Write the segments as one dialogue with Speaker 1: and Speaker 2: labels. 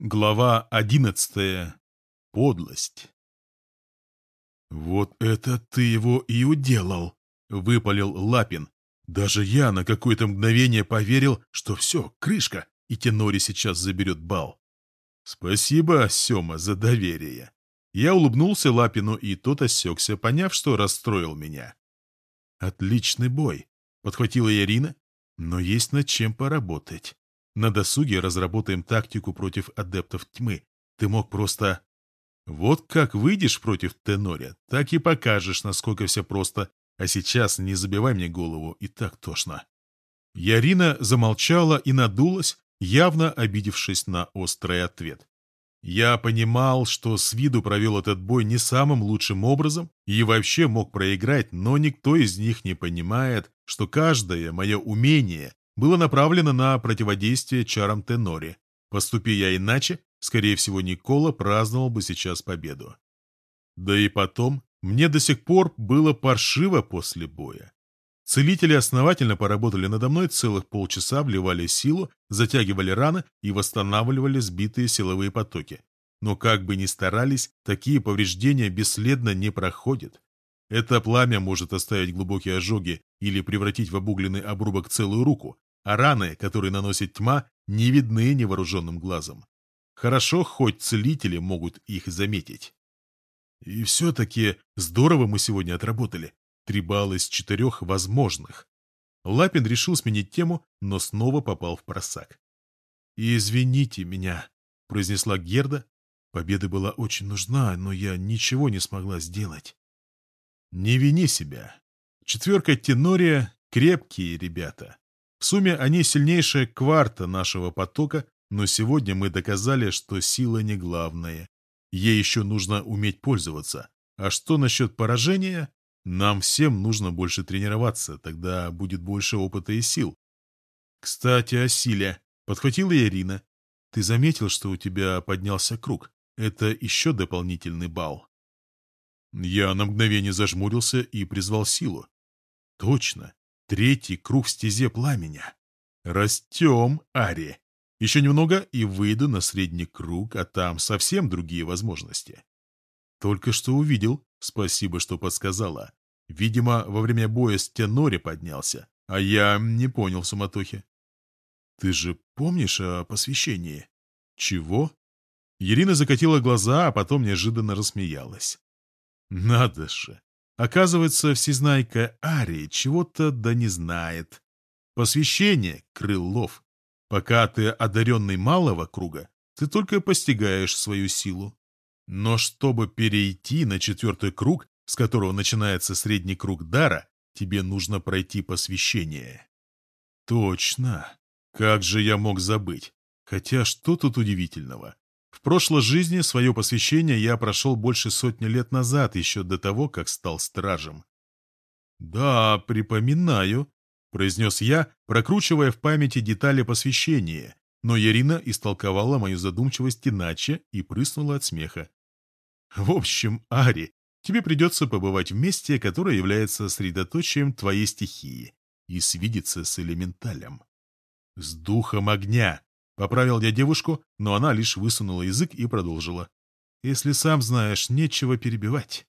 Speaker 1: Глава одиннадцатая. Подлость. «Вот это ты его и уделал!» — выпалил Лапин. Даже я на какое-то мгновение поверил, что все, крышка, и Тенори сейчас заберет бал. Спасибо, Сема, за доверие. Я улыбнулся Лапину, и тот осекся, поняв, что расстроил меня. «Отличный бой», — подхватила Ирина, — «но есть над чем поработать. На досуге разработаем тактику против адептов тьмы. Ты мог просто... Вот как выйдешь против Теноря, так и покажешь, насколько все просто. А сейчас не забивай мне голову, и так тошно. Ярина замолчала и надулась, явно обидевшись на острый ответ. Я понимал, что с виду провел этот бой не самым лучшим образом и вообще мог проиграть, но никто из них не понимает, что каждое мое умение было направлено на противодействие чарам Тенори. Поступи я иначе, скорее всего, Никола праздновал бы сейчас победу. Да и потом, мне до сих пор было паршиво после боя. Целители основательно поработали надо мной целых полчаса, вливали силу, затягивали раны и восстанавливали сбитые силовые потоки. Но как бы ни старались, такие повреждения бесследно не проходят. Это пламя может оставить глубокие ожоги или превратить в обугленный обрубок целую руку, а раны, которые наносит тьма, не видны невооруженным глазом. Хорошо, хоть целители могут их заметить. И все-таки здорово мы сегодня отработали. Три балла из четырех возможных. Лапин решил сменить тему, но снова попал в просак. «Извините меня», — произнесла Герда. «Победа была очень нужна, но я ничего не смогла сделать». «Не вини себя. Четверка Тенория — крепкие ребята. В сумме они сильнейшая кварта нашего потока, но сегодня мы доказали, что сила не главная. Ей еще нужно уметь пользоваться. А что насчет поражения? Нам всем нужно больше тренироваться, тогда будет больше опыта и сил. Кстати, о силе. Подхватила Ирина. Ты заметил, что у тебя поднялся круг? Это еще дополнительный балл. Я на мгновение зажмурился и призвал силу. Точно. Третий круг стезе пламени. Растем, Ари. Еще немного и выйду на средний круг, а там совсем другие возможности. Только что увидел, спасибо, что подсказала. Видимо, во время боя с Тенори поднялся, а я не понял суматохи. Ты же помнишь о посвящении? Чего? Ирина закатила глаза, а потом неожиданно рассмеялась. Надо же, Оказывается, всезнайка Арии чего-то да не знает. Посвящение, Крылов. Пока ты одаренный малого круга, ты только постигаешь свою силу. Но чтобы перейти на четвертый круг, с которого начинается средний круг дара, тебе нужно пройти посвящение. Точно. Как же я мог забыть? Хотя что тут удивительного? В прошлой жизни свое посвящение я прошел больше сотни лет назад, еще до того, как стал стражем. «Да, припоминаю», — произнес я, прокручивая в памяти детали посвящения, но Ярина истолковала мою задумчивость иначе и прыснула от смеха. «В общем, Ари, тебе придется побывать в месте, которое является средоточием твоей стихии, и свидеться с элементалем. С духом огня, Поправил я девушку, но она лишь высунула язык и продолжила. «Если сам знаешь, нечего перебивать».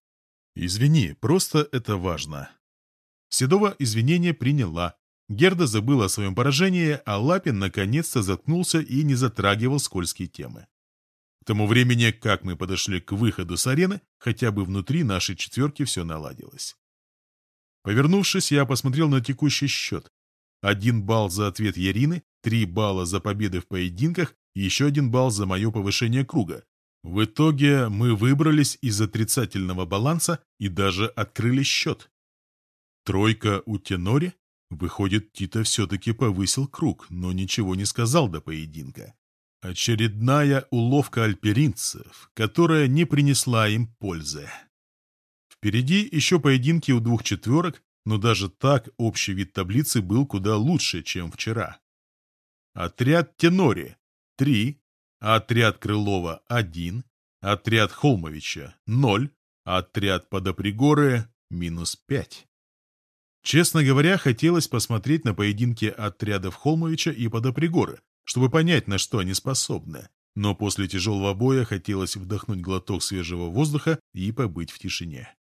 Speaker 1: «Извини, просто это важно». Седова извинения приняла. Герда забыла о своем поражении, а Лапин наконец-то заткнулся и не затрагивал скользкие темы. К тому времени, как мы подошли к выходу с арены, хотя бы внутри нашей четверки все наладилось. Повернувшись, я посмотрел на текущий счет. Один балл за ответ Ярины, три балла за победы в поединках и еще один балл за мое повышение круга. В итоге мы выбрались из отрицательного баланса и даже открыли счет. Тройка у Тенори? Выходит, Тита все-таки повысил круг, но ничего не сказал до поединка. Очередная уловка альперинцев, которая не принесла им пользы. Впереди еще поединки у двух четверок, но даже так общий вид таблицы был куда лучше, чем вчера. Отряд Тенори – 3, отряд Крылова – 1, отряд Холмовича – 0, отряд Подопригоры – минус 5. Честно говоря, хотелось посмотреть на поединки отрядов Холмовича и Подопригоры, чтобы понять, на что они способны. но после тяжелого боя хотелось вдохнуть глоток свежего воздуха и побыть в тишине.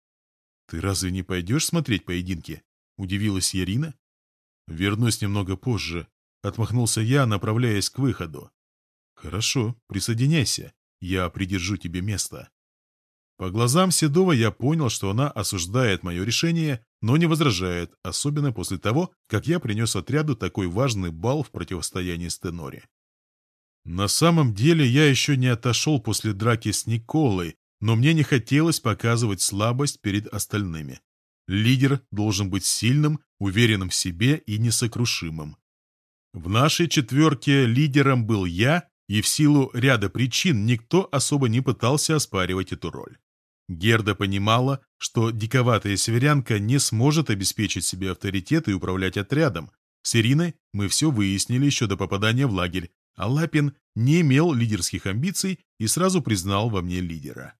Speaker 1: «Ты разве не пойдешь смотреть поединки?» — удивилась Ярина. «Вернусь немного позже», — отмахнулся я, направляясь к выходу. «Хорошо, присоединяйся, я придержу тебе место». По глазам Седова я понял, что она осуждает мое решение, но не возражает, особенно после того, как я принес отряду такой важный балл в противостоянии с Теноре. На самом деле я еще не отошел после драки с Николой, но мне не хотелось показывать слабость перед остальными. Лидер должен быть сильным, уверенным в себе и несокрушимым. В нашей четверке лидером был я, и в силу ряда причин никто особо не пытался оспаривать эту роль. Герда понимала, что диковатая северянка не сможет обеспечить себе авторитет и управлять отрядом. С Ириной мы все выяснили еще до попадания в лагерь, а Лапин не имел лидерских амбиций и сразу признал во мне лидера.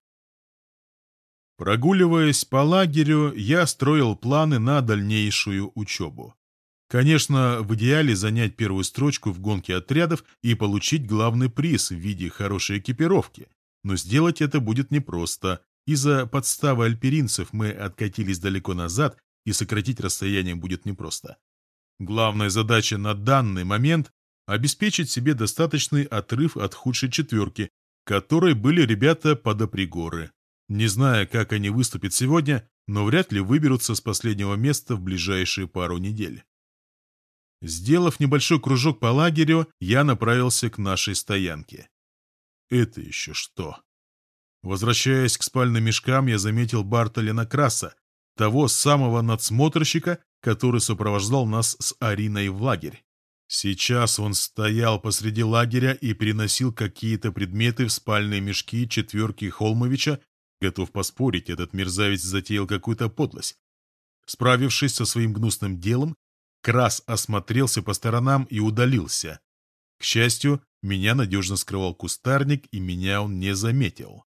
Speaker 1: Прогуливаясь по лагерю, я строил планы на дальнейшую учебу. Конечно, в идеале занять первую строчку в гонке отрядов и получить главный приз в виде хорошей экипировки. Но сделать это будет непросто. Из-за подставы альперинцев мы откатились далеко назад, и сократить расстояние будет непросто. Главная задача на данный момент – обеспечить себе достаточный отрыв от худшей четверки, которой были ребята подопригоры. Не зная, как они выступят сегодня, но вряд ли выберутся с последнего места в ближайшие пару недель. Сделав небольшой кружок по лагерю, я направился к нашей стоянке. Это еще что? Возвращаясь к спальным мешкам, я заметил Бартолина Краса, того самого надсмотрщика, который сопровождал нас с Ариной в лагерь. Сейчас он стоял посреди лагеря и приносил какие-то предметы в спальные мешки четверки Холмовича Готов поспорить, этот мерзавец затеял какую-то подлость. Справившись со своим гнусным делом, Крас осмотрелся по сторонам и удалился. К счастью, меня надежно скрывал кустарник, и меня он не заметил.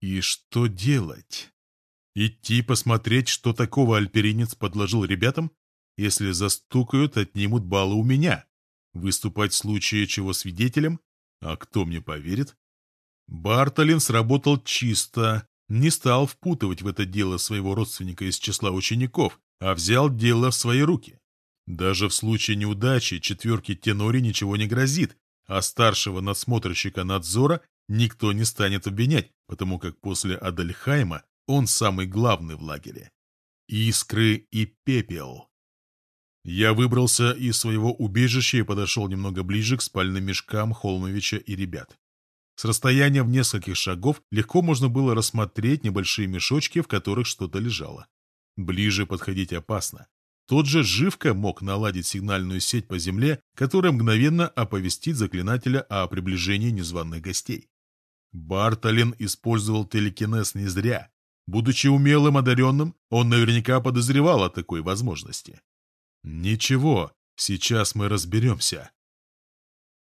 Speaker 1: И что делать? Идти посмотреть, что такого альперинец подложил ребятам? Если застукают, отнимут баллы у меня. Выступать в случае чего свидетелем? А кто мне поверит? Бартолин сработал чисто, не стал впутывать в это дело своего родственника из числа учеников, а взял дело в свои руки. Даже в случае неудачи четверке Тенори ничего не грозит, а старшего надсмотрщика надзора никто не станет обвинять, потому как после Адельхайма он самый главный в лагере. Искры и пепел. Я выбрался из своего убежища и подошел немного ближе к спальным мешкам Холмовича и ребят. С расстояния в нескольких шагов легко можно было рассмотреть небольшие мешочки, в которых что-то лежало. Ближе подходить опасно. Тот же Живка мог наладить сигнальную сеть по земле, которая мгновенно оповестит заклинателя о приближении незваных гостей. Бартолин использовал телекинез не зря. Будучи умелым одаренным, он наверняка подозревал о такой возможности. Ничего, сейчас мы разберемся.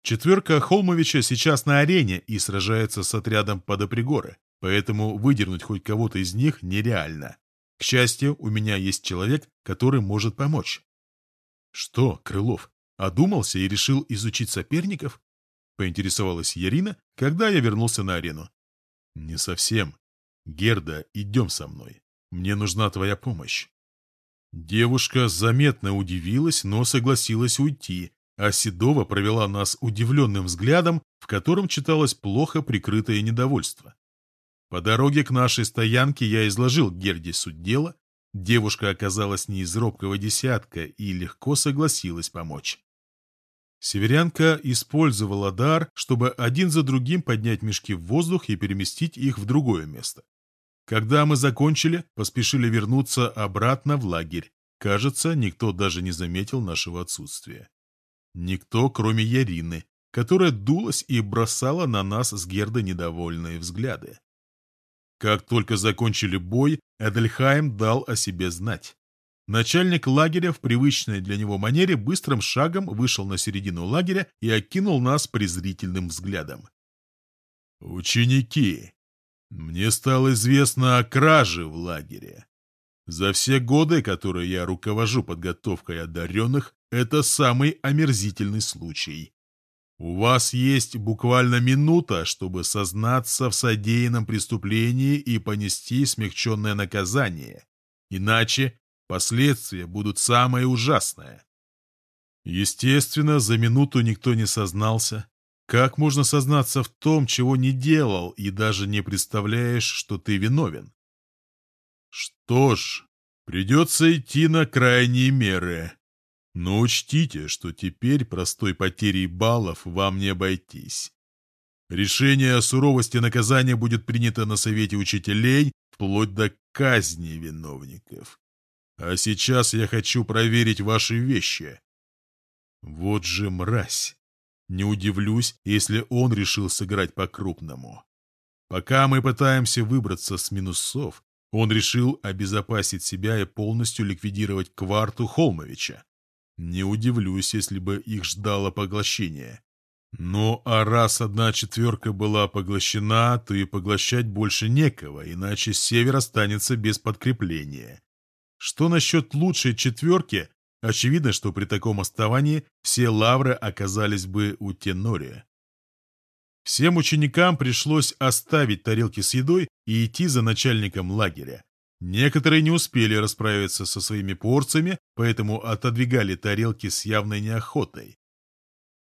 Speaker 1: Четверка Холмовича сейчас на арене и сражается с отрядом подопригоры, поэтому выдернуть хоть кого-то из них нереально. К счастью, у меня есть человек, который может помочь. Что, Крылов, одумался и решил изучить соперников? Поинтересовалась Ярина, когда я вернулся на арену. Не совсем. Герда, идем со мной. Мне нужна твоя помощь. Девушка заметно удивилась, но согласилась уйти, а Седова провела нас удивленным взглядом, в котором читалось плохо прикрытое недовольство. По дороге к нашей стоянке я изложил Герде суть дела, девушка оказалась не из робкого десятка и легко согласилась помочь. Северянка использовала дар, чтобы один за другим поднять мешки в воздух и переместить их в другое место. Когда мы закончили, поспешили вернуться обратно в лагерь. Кажется, никто даже не заметил нашего отсутствия. Никто, кроме Ярины, которая дулась и бросала на нас с Гердой недовольные взгляды. Как только закончили бой, Эдельхайм дал о себе знать. Начальник лагеря в привычной для него манере быстрым шагом вышел на середину лагеря и окинул нас презрительным взглядом. «Ученики, мне стало известно о краже в лагере. За все годы, которые я руковожу подготовкой одаренных, это самый омерзительный случай. У вас есть буквально минута, чтобы сознаться в содеянном преступлении и понести смягченное наказание. Иначе последствия будут самые ужасные. Естественно, за минуту никто не сознался. Как можно сознаться в том, чего не делал, и даже не представляешь, что ты виновен? Что ж, придется идти на крайние меры. Но учтите, что теперь простой потерей баллов вам не обойтись. Решение о суровости наказания будет принято на совете учителей вплоть до казни виновников. А сейчас я хочу проверить ваши вещи. Вот же мразь. Не удивлюсь, если он решил сыграть по-крупному. Пока мы пытаемся выбраться с минусов, он решил обезопасить себя и полностью ликвидировать кварту Холмовича. Не удивлюсь, если бы их ждало поглощение. Ну, а раз одна четверка была поглощена, то и поглощать больше некого, иначе север останется без подкрепления. Что насчет лучшей четверки? Очевидно, что при таком оставании все лавры оказались бы у Тенория. Всем ученикам пришлось оставить тарелки с едой и идти за начальником лагеря. Некоторые не успели расправиться со своими порциями, поэтому отодвигали тарелки с явной неохотой.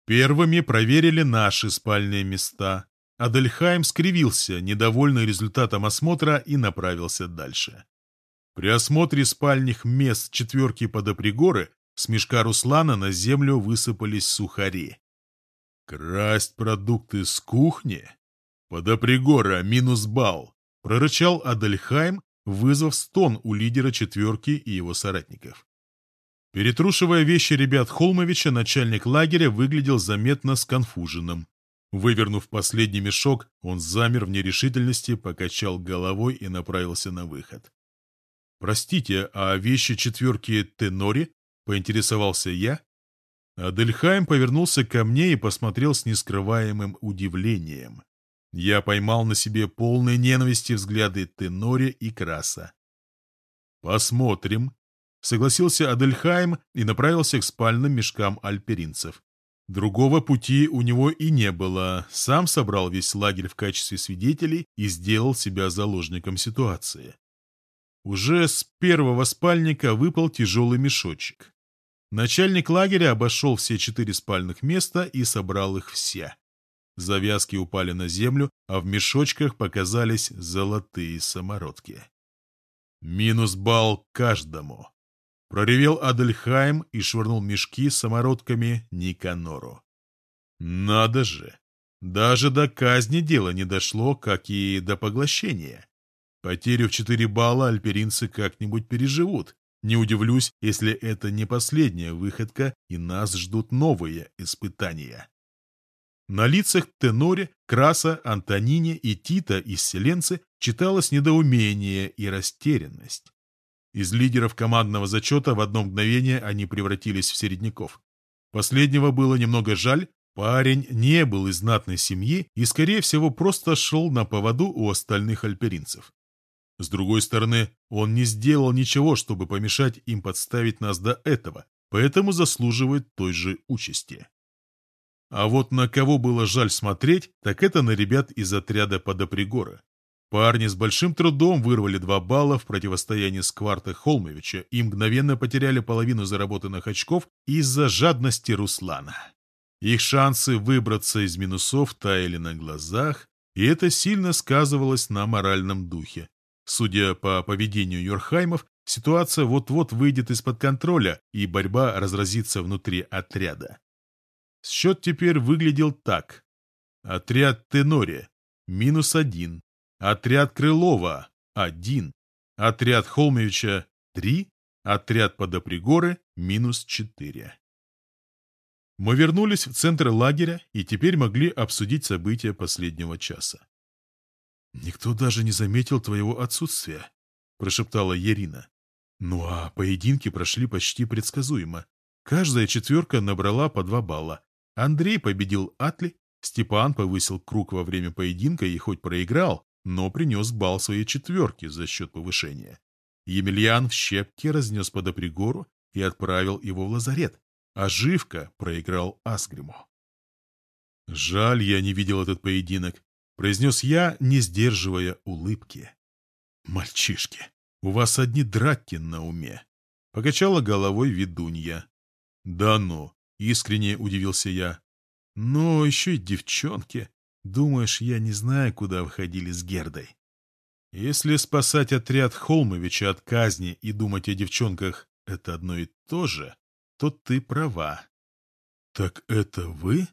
Speaker 1: Первыми проверили наши спальные места. Адельхайм скривился, недовольный результатом осмотра, и направился дальше. При осмотре спальных мест четверки подопригоры с мешка Руслана на землю высыпались сухари. «Красть продукты с кухни? Подопригора минус балл!» — прорычал Адельхайм, вызвав стон у лидера четверки и его соратников. Перетрушивая вещи ребят Холмовича, начальник лагеря выглядел заметно сконфуженным. Вывернув последний мешок, он замер в нерешительности, покачал головой и направился на выход. «Простите, а вещи четверки Тенори?» — поинтересовался я. Адельхайм повернулся ко мне и посмотрел с нескрываемым удивлением. Я поймал на себе полные ненависти взгляды Тенори и Краса. «Посмотрим», — согласился Адельхайм и направился к спальным мешкам альперинцев. Другого пути у него и не было. Сам собрал весь лагерь в качестве свидетелей и сделал себя заложником ситуации. Уже с первого спальника выпал тяжелый мешочек. Начальник лагеря обошел все четыре спальных места и собрал их все. Завязки упали на землю, а в мешочках показались золотые самородки. Минус балл каждому. Проревел Адельхайм и швырнул мешки с самородками Никанору. Надо же! Даже до казни дело не дошло, как и до поглощения. Потерю в четыре балла альперинцы как-нибудь переживут. Не удивлюсь, если это не последняя выходка, и нас ждут новые испытания. На лицах Теноре, Краса, Антонине и Тита исселенцы читалось недоумение и растерянность. Из лидеров командного зачета в одно мгновение они превратились в середняков. Последнего было немного жаль, парень не был из знатной семьи и, скорее всего, просто шел на поводу у остальных альперинцев. С другой стороны, он не сделал ничего, чтобы помешать им подставить нас до этого, поэтому заслуживает той же участи. А вот на кого было жаль смотреть, так это на ребят из отряда подопригора. Парни с большим трудом вырвали два балла в противостоянии с Кварта Холмовича и мгновенно потеряли половину заработанных очков из-за жадности Руслана. Их шансы выбраться из минусов таяли на глазах, и это сильно сказывалось на моральном духе. Судя по поведению Йорхаймов, ситуация вот-вот выйдет из-под контроля, и борьба разразится внутри отряда. Счет теперь выглядел так. Отряд Тенори – минус один. Отряд Крылова – один. Отряд Холмевича – три. Отряд Подопригоры – минус четыре. Мы вернулись в центр лагеря и теперь могли обсудить события последнего часа. «Никто даже не заметил твоего отсутствия», — прошептала Ерина. «Ну а поединки прошли почти предсказуемо. Каждая четверка набрала по два балла, Андрей победил Атли, Степан повысил круг во время поединка и хоть проиграл, но принес бал своей четверки за счет повышения. Емельян в щепке разнес подопригору и отправил его в лазарет, а Живка проиграл Асгриму. Жаль, я не видел этот поединок, произнес я, не сдерживая улыбки. Мальчишки, у вас одни драки на уме. Покачала головой ведунья. Да ну, искренне удивился я. Но еще и девчонки. Думаешь, я не знаю, куда выходили с Гердой? Если спасать отряд Холмовича от казни и думать о девчонках — это одно и то же, то ты права. Так это вы?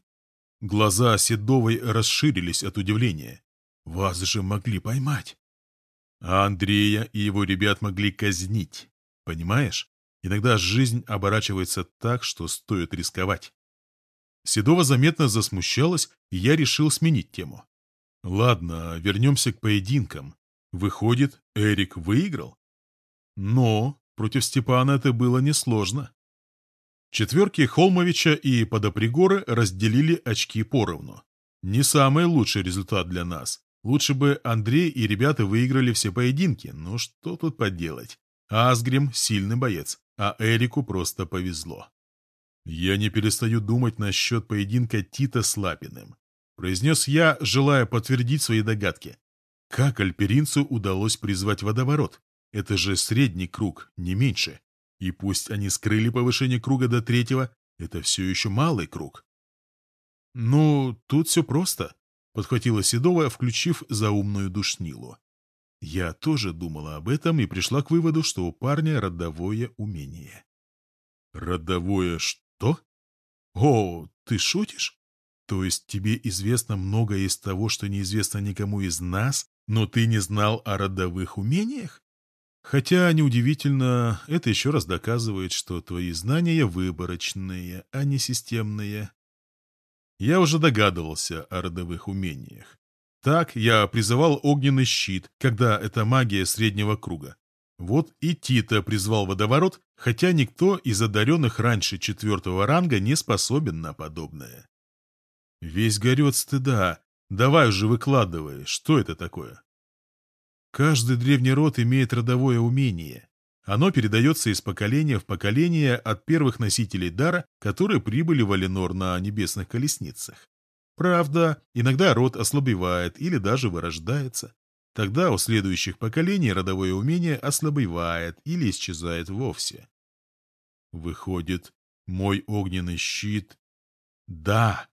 Speaker 1: Глаза Седовой расширились от удивления. Вас же могли поймать. А Андрея и его ребят могли казнить. Понимаешь? Иногда жизнь оборачивается так, что стоит рисковать. Седова заметно засмущалась, и я решил сменить тему. Ладно, вернемся к поединкам. Выходит, Эрик выиграл? Но против Степана это было несложно. Четверки Холмовича и Подопригоры разделили очки поровну. Не самый лучший результат для нас. Лучше бы Андрей и ребята выиграли все поединки, но что тут поделать. Асгрим – сильный боец, а Эрику просто повезло. «Я не перестаю думать насчет поединка Тита с Лапиным», – произнес я, желая подтвердить свои догадки. Как альперинцу удалось призвать водоворот? Это же средний круг, не меньше. И пусть они скрыли повышение круга до третьего, это все еще малый круг. «Ну, тут все просто», — подхватила Седова, включив заумную душнилу. Я тоже думала об этом и пришла к выводу, что у парня родовое умение. «Родовое что? О, ты шутишь? То есть тебе известно многое из того, что неизвестно никому из нас, но ты не знал о родовых умениях? Хотя, неудивительно, это еще раз доказывает, что твои знания выборочные, а не системные. Я уже догадывался о родовых умениях. Так я призывал огненный щит, когда это магия среднего круга. Вот и Тита призвал водоворот, хотя никто из одаренных раньше четвертого ранга не способен на подобное. Весь горет стыда. Давай уже выкладывай, что это такое? Каждый древний род имеет родовое умение. Оно передается из поколения в поколение от первых носителей дара, которые прибыли в Аленор на небесных колесницах. Правда, иногда род ослабевает или даже вырождается. Тогда у следующих поколений родовое умение ослабевает или исчезает вовсе. Выходит, мой огненный щит... Да,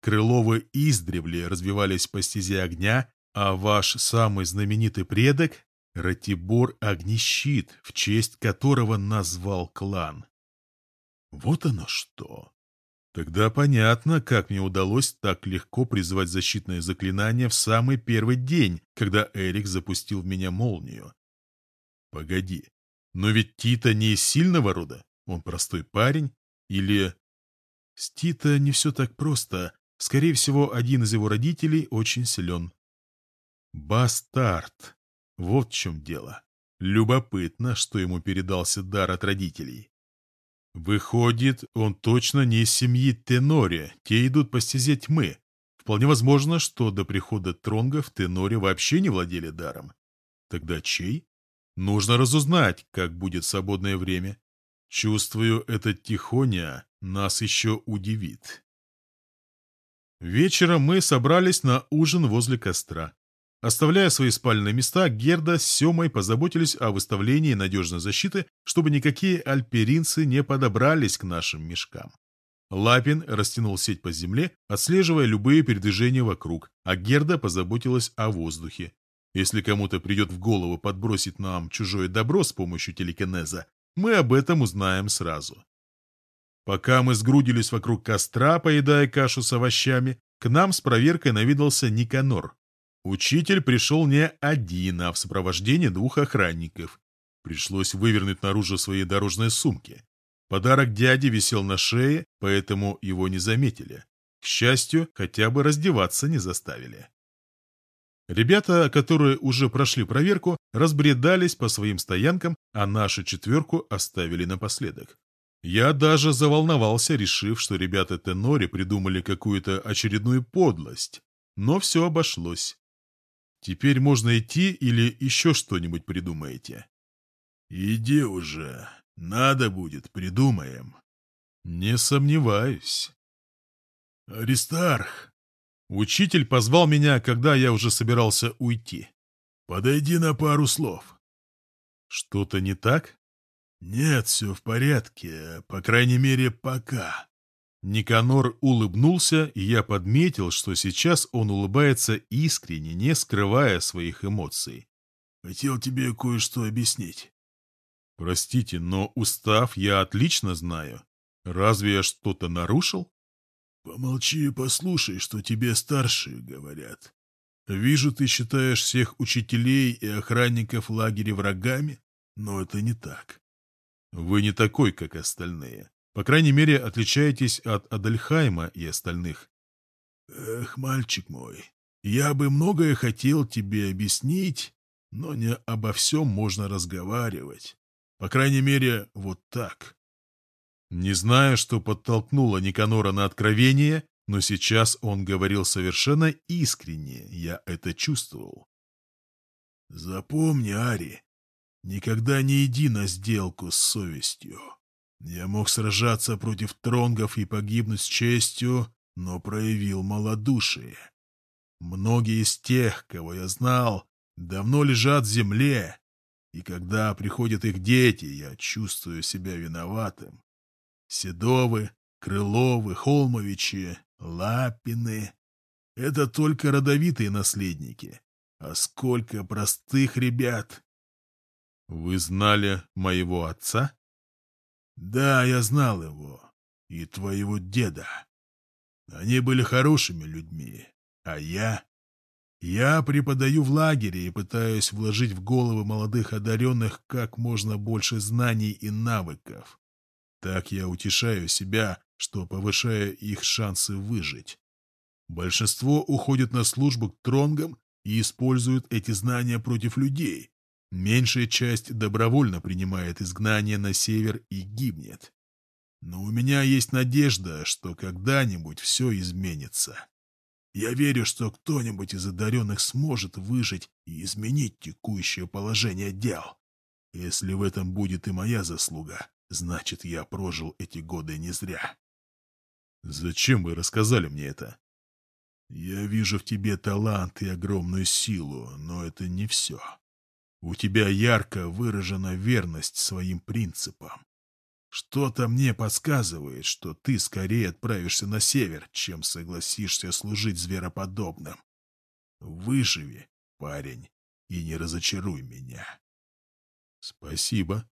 Speaker 1: Крыловы издревле развивались по стезе огня а ваш самый знаменитый предок — Ратибор Огнещит, в честь которого назвал клан. Вот оно что. Тогда понятно, как мне удалось так легко призвать защитное заклинание в самый первый день, когда Эрик запустил в меня молнию. Погоди, но ведь Тита не из сильного рода, он простой парень, или... С Тита не все так просто, скорее всего, один из его родителей очень силен. Бастард. Вот в чем дело. Любопытно, что ему передался дар от родителей. Выходит, он точно не из семьи Теноре, те идут по стезе тьмы. Вполне возможно, что до прихода Тронга в Теноре вообще не владели даром. Тогда чей? Нужно разузнать, как будет свободное время. Чувствую, этот Тихоня нас еще удивит. Вечером мы собрались на ужин возле костра. Оставляя свои спальные места, Герда с Семой позаботились о выставлении надежной защиты, чтобы никакие альперинцы не подобрались к нашим мешкам. Лапин растянул сеть по земле, отслеживая любые передвижения вокруг, а Герда позаботилась о воздухе. Если кому-то придет в голову подбросить нам чужое добро с помощью телекинеза, мы об этом узнаем сразу. Пока мы сгрудились вокруг костра, поедая кашу с овощами, к нам с проверкой навидался Никанор. Учитель пришел не один, а в сопровождении двух охранников. Пришлось вывернуть наружу свои дорожные сумки. Подарок дяди висел на шее, поэтому его не заметили. К счастью, хотя бы раздеваться не заставили. Ребята, которые уже прошли проверку, разбредались по своим стоянкам, а нашу четверку оставили напоследок. Я даже заволновался, решив, что ребята Тенори придумали какую-то очередную подлость. Но все обошлось. Теперь можно идти или еще что-нибудь придумаете? Иди уже. Надо будет, придумаем. Не сомневаюсь. Аристарх, Учитель позвал меня, когда я уже собирался уйти.
Speaker 2: «Подойди на пару слов».
Speaker 1: «Что-то не так?»
Speaker 2: «Нет, все в порядке, по крайней мере, пока».
Speaker 1: Никанор улыбнулся, и я подметил, что сейчас он улыбается искренне, не скрывая своих эмоций.
Speaker 2: «Хотел тебе кое-что объяснить».
Speaker 1: «Простите, но устав я отлично знаю. Разве я что-то нарушил?»
Speaker 2: «Помолчи и послушай, что тебе старшие говорят. Вижу, ты считаешь всех учителей и охранников лагеря врагами, но это не так.
Speaker 1: Вы не такой, как остальные. По крайней мере, отличаетесь от Адельхайма и остальных.
Speaker 2: Эх, мальчик мой, я бы многое хотел тебе объяснить, но не обо всем можно разговаривать. По крайней мере, вот так.
Speaker 1: Не знаю, что подтолкнуло Никанора на откровение, но сейчас он говорил совершенно искренне, я это чувствовал.
Speaker 2: Запомни, Ари, никогда не иди на сделку с совестью. Я мог сражаться против тронгов и погибнуть с честью, но проявил малодушие. Многие из тех, кого я знал, давно лежат в земле, и когда приходят их дети, я чувствую себя виноватым. Седовы, Крыловы, Холмовичи, Лапины — это только родовитые наследники. А сколько простых ребят!
Speaker 1: Вы знали моего отца?
Speaker 2: Да, я знал его. И твоего деда. Они были хорошими людьми. А я... Я преподаю в лагере и пытаюсь вложить в головы молодых одаренных как можно больше знаний и навыков. Так я утешаю себя, что повышая их шансы выжить. Большинство уходит на службу к тронгам и используют эти знания против людей, Меньшая часть добровольно принимает изгнание на север и гибнет. Но у меня есть надежда, что когда-нибудь все изменится. Я верю, что кто-нибудь из одаренных сможет выжить и изменить текущее положение дел. Если в этом будет и моя заслуга, значит, я прожил эти годы не зря.
Speaker 1: Зачем вы рассказали мне это?
Speaker 2: Я вижу в тебе талант и огромную силу, но это не все. У тебя ярко выражена верность своим принципам. Что-то мне подсказывает, что ты скорее отправишься на север, чем согласишься служить звероподобным. Выживи, парень, и не разочаруй меня.
Speaker 1: Спасибо.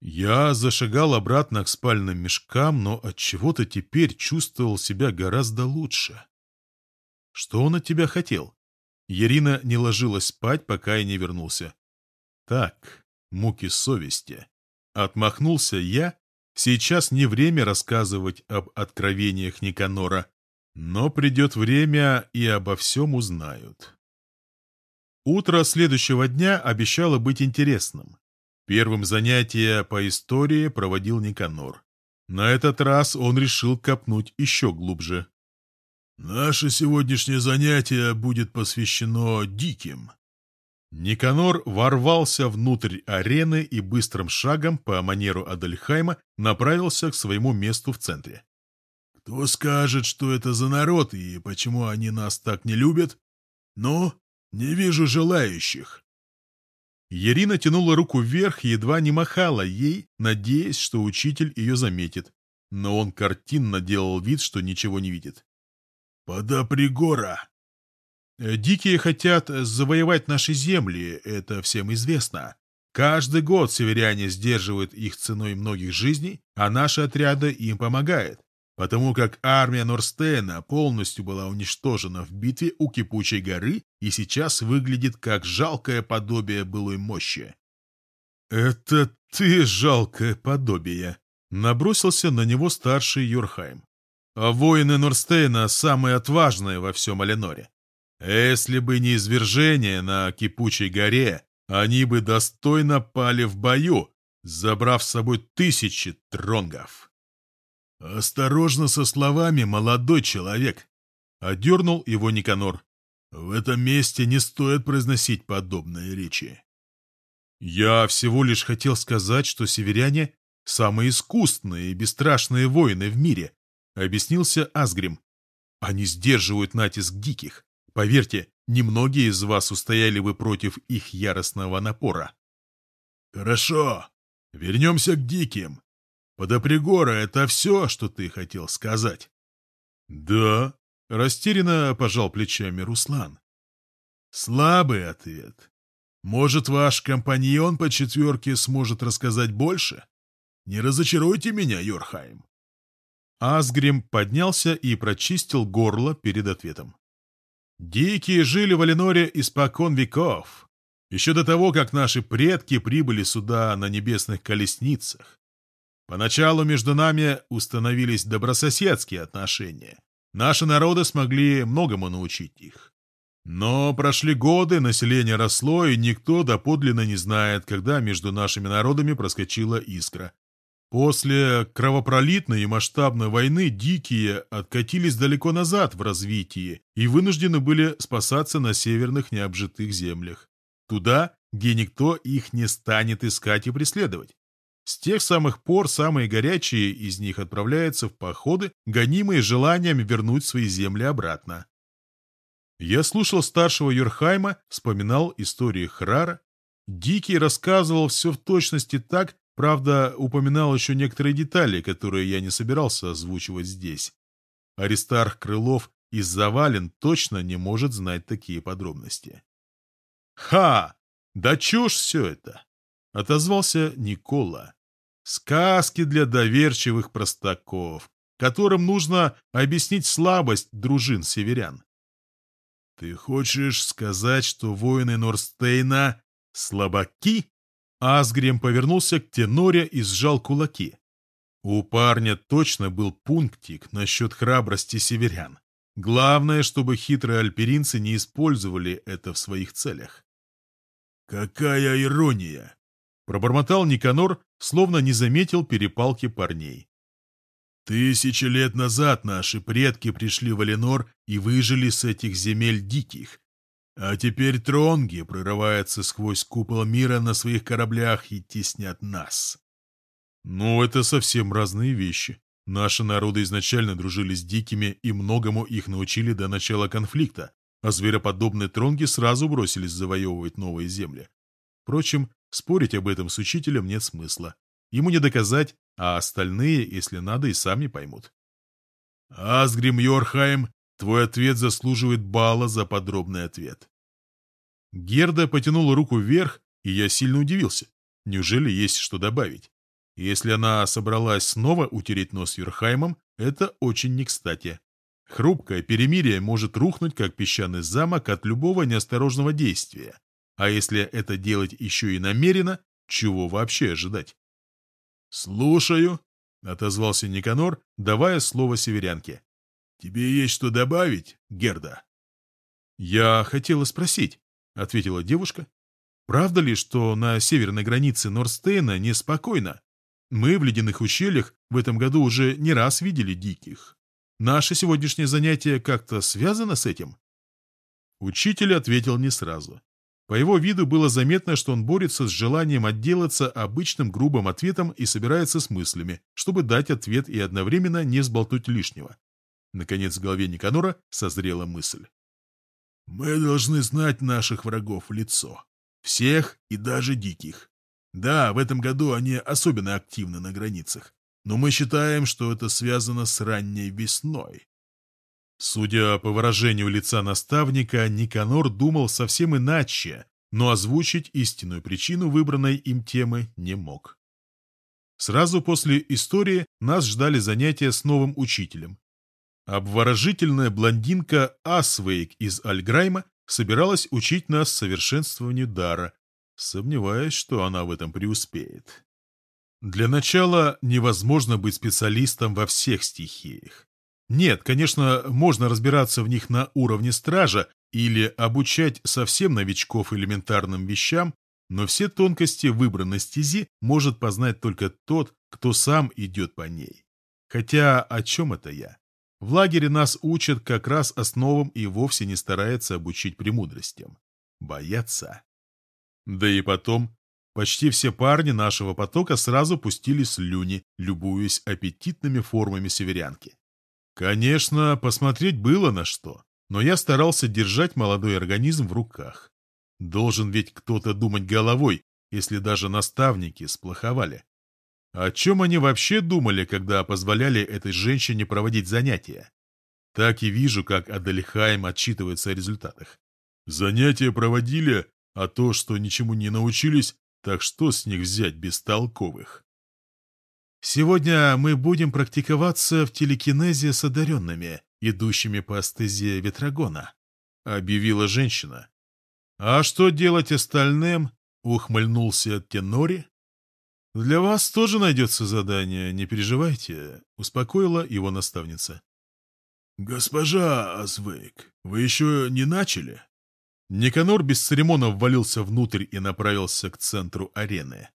Speaker 1: Я зашагал обратно к спальным мешкам, но от чего то теперь чувствовал себя гораздо лучше. Что он от тебя хотел? Ирина не ложилась спать, пока я не вернулся. Так, муки совести. Отмахнулся я. Сейчас не время рассказывать об откровениях Никанора, но придет время и обо всем узнают. Утро следующего дня обещало быть интересным. Первым занятие по истории проводил Никанор. На этот раз он решил копнуть еще глубже.
Speaker 2: Наше сегодняшнее занятие будет посвящено диким.
Speaker 1: Никанор ворвался внутрь арены и быстрым шагом по манеру Адельхайма направился к своему месту в центре.
Speaker 2: Кто скажет, что это за народ и почему они нас так не любят? Ну, не вижу желающих.
Speaker 1: Ирина тянула руку вверх и едва не махала ей, надеясь, что учитель ее заметит. Но он картинно делал вид, что ничего не видит.
Speaker 2: «Подопригора!»
Speaker 1: э, «Дикие хотят завоевать наши земли, это всем известно. Каждый год северяне сдерживают их ценой многих жизней, а наши отряды им помогают, потому как армия Норстена полностью была уничтожена в битве у Кипучей горы и сейчас выглядит как жалкое подобие былой мощи». «Это ты жалкое подобие!» Набросился на него старший Йорхайм. А воины Норстейна самые отважные во всем Аленоре. Если бы не извержение на Кипучей горе, они бы достойно пали в бою, забрав с собой тысячи тронгов.
Speaker 2: «Осторожно со словами, молодой человек!» — одернул его Никанор. «В этом месте не стоит произносить подобные речи».
Speaker 1: «Я всего лишь хотел сказать, что северяне — самые искусные и бесстрашные воины в мире, объяснился Асгрим. Они сдерживают натиск диких. Поверьте, немногие из вас устояли бы против их яростного напора.
Speaker 2: Хорошо, вернемся к диким. Подопригора — это все, что ты хотел сказать?
Speaker 1: Да, растерянно пожал плечами Руслан.
Speaker 2: Слабый ответ. Может, ваш компаньон по четверке сможет рассказать больше? Не разочаруйте меня, Йорхайм.
Speaker 1: Асгрим поднялся и прочистил горло перед ответом. Дикие жили в Аленоре испокон веков, еще до того, как наши предки прибыли сюда на небесных колесницах. Поначалу между нами установились добрососедские отношения. Наши народы смогли многому научить их. Но прошли годы, население росло, и никто доподлинно не знает, когда между нашими народами проскочила искра. После кровопролитной и масштабной войны дикие откатились далеко назад в развитии и вынуждены были спасаться на северных необжитых землях. Туда, где никто их не станет искать и преследовать. С тех самых пор самые горячие из них отправляются в походы, гонимые желанием вернуть свои земли обратно. Я слушал старшего Юрхайма, вспоминал истории Храра. Дикий рассказывал все в точности так, Правда, упоминал еще некоторые детали, которые я не собирался озвучивать здесь. Аристарх Крылов из завален точно не может знать такие подробности. «Ха! Да чушь все это!» — отозвался Никола. «Сказки для доверчивых простаков, которым нужно объяснить слабость дружин северян». «Ты хочешь сказать, что воины Норстейна — слабаки?» Асгрем повернулся к Теноре и сжал кулаки. У парня точно был пунктик насчет храбрости северян. Главное, чтобы хитрые альперинцы не использовали это в своих целях.
Speaker 2: «Какая ирония!»
Speaker 1: — пробормотал Никанор, словно не заметил перепалки парней.
Speaker 2: «Тысячи лет назад наши предки пришли в Эленор и выжили с этих земель диких, а теперь тронги прорываются сквозь купол мира на своих кораблях и теснят нас.
Speaker 1: Ну, это совсем разные вещи. Наши народы изначально дружили с дикими и многому их научили до начала конфликта, а звероподобные тронги сразу бросились завоевывать новые земли. Впрочем, спорить об этом с учителем нет смысла. Ему не доказать, а остальные, если надо, и сами поймут.
Speaker 2: Асгрим Йорхайм Твой ответ заслуживает балла за подробный ответ.
Speaker 1: Герда потянула руку вверх, и я сильно удивился. Неужели есть что добавить? Если она собралась снова утереть нос Юрхаймом, это очень не кстати. Хрупкое перемирие может рухнуть, как песчаный замок, от любого неосторожного действия. А если это делать еще и намеренно, чего вообще ожидать?
Speaker 2: «Слушаю», —
Speaker 1: отозвался Никанор, давая слово северянке.
Speaker 2: «Тебе есть что добавить, Герда?»
Speaker 1: «Я хотела спросить», — ответила девушка. «Правда ли, что на северной границе Норстейна неспокойно? Мы в ледяных ущельях в этом году уже не раз видели диких. Наше сегодняшнее занятие как-то связано с этим?» Учитель ответил не сразу. По его виду было заметно, что он борется с желанием отделаться обычным грубым ответом и собирается с мыслями, чтобы дать ответ и одновременно не сболтуть лишнего. Наконец в голове Никанора созрела мысль.
Speaker 2: «Мы должны знать наших врагов в лицо. Всех и даже диких. Да, в этом году они особенно активны на границах, но мы считаем, что это связано с ранней весной».
Speaker 1: Судя по выражению лица наставника, Никанор думал совсем иначе, но озвучить истинную причину выбранной им темы не мог. Сразу после истории нас ждали занятия с новым учителем, Обворожительная блондинка Асвейк из Альграйма собиралась учить нас совершенствованию дара, сомневаясь, что она в этом преуспеет. Для начала невозможно быть специалистом во всех стихиях. Нет, конечно, можно разбираться в них на уровне стража или обучать совсем новичков элементарным вещам, но все тонкости выбранной стези может познать только тот, кто сам идет по ней. Хотя о чем это я? В лагере нас учат как раз основам и вовсе не стараются обучить премудростям. Боятся. Да и потом, почти все парни нашего потока сразу пустили слюни, любуясь аппетитными формами северянки. Конечно, посмотреть было на что, но я старался держать молодой организм в руках. Должен ведь кто-то думать головой, если даже наставники сплоховали. О чем они вообще думали, когда позволяли этой женщине проводить занятия? Так и вижу, как Адельхайм отчитывается о результатах. Занятия проводили, а то, что ничему не научились, так что с них взять бестолковых? Сегодня мы будем практиковаться в телекинезе с одаренными, идущими по стезе Ветрогона, объявила женщина. А что делать остальным? Ухмыльнулся Тенори. Для вас тоже найдется задание, не переживайте, успокоила его наставница.
Speaker 2: Госпожа Азвейк, вы еще не начали?
Speaker 1: Никанор без церемонов ввалился внутрь и направился к центру арены.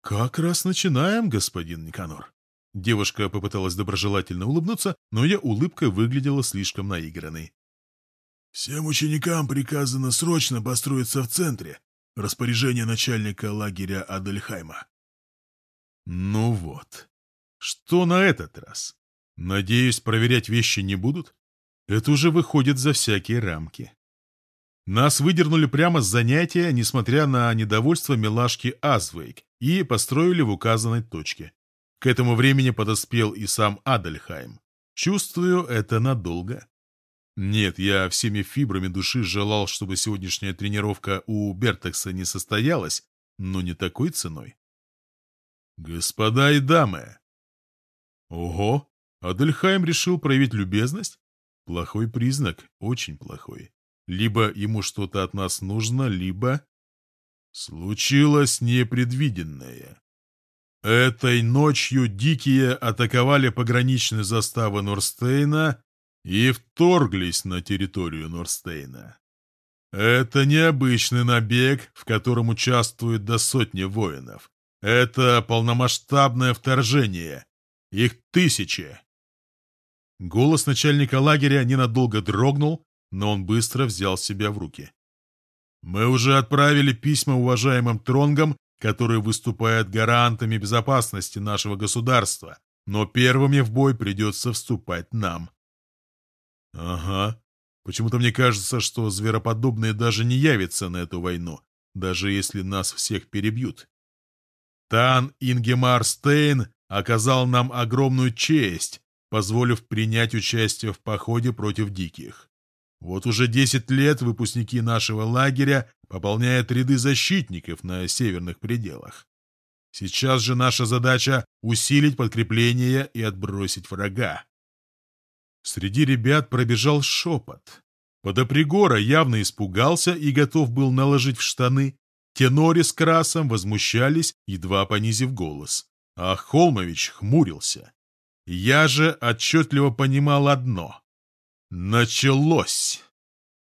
Speaker 1: «Как раз начинаем, господин Никанор». Девушка попыталась доброжелательно улыбнуться, но ее улыбка выглядела слишком наигранной.
Speaker 2: «Всем ученикам приказано срочно построиться в центре. Распоряжение начальника лагеря Адельхайма».
Speaker 1: «Ну вот. Что на этот раз? Надеюсь, проверять вещи не будут? Это уже выходит за всякие рамки». Нас выдернули прямо с занятия, несмотря на недовольство милашки Азвейк, и построили в указанной точке. К этому времени подоспел и сам Адельхайм. Чувствую, это надолго. Нет, я всеми фибрами души желал, чтобы сегодняшняя тренировка у Бертекса не состоялась, но не такой ценой. Господа и дамы! Ого, Адельхайм решил проявить любезность? Плохой признак, очень плохой. Либо ему что-то от нас нужно, либо... Случилось непредвиденное. Этой ночью дикие атаковали пограничные заставы Норстейна и вторглись на территорию Норстейна. Это необычный набег, в котором участвует до сотни воинов. Это полномасштабное вторжение. Их тысячи. Голос начальника лагеря ненадолго дрогнул, но он быстро взял себя в руки. Мы уже отправили письма уважаемым тронгам, которые выступают гарантами безопасности нашего государства, но первыми в бой придется вступать нам. Ага. Почему-то мне кажется, что звероподобные даже не явятся на эту войну, даже если нас всех перебьют. Тан Ингемар Стейн оказал нам огромную честь, позволив принять участие в походе против диких. Вот уже 10 лет выпускники нашего лагеря пополняют ряды защитников на северных пределах. Сейчас же наша задача — усилить подкрепление и отбросить врага. Среди ребят пробежал шепот. Подопригора явно испугался и готов был наложить в штаны. Тенори с Красом возмущались, едва понизив голос. А Холмович хмурился. Я же отчетливо понимал одно — Началось!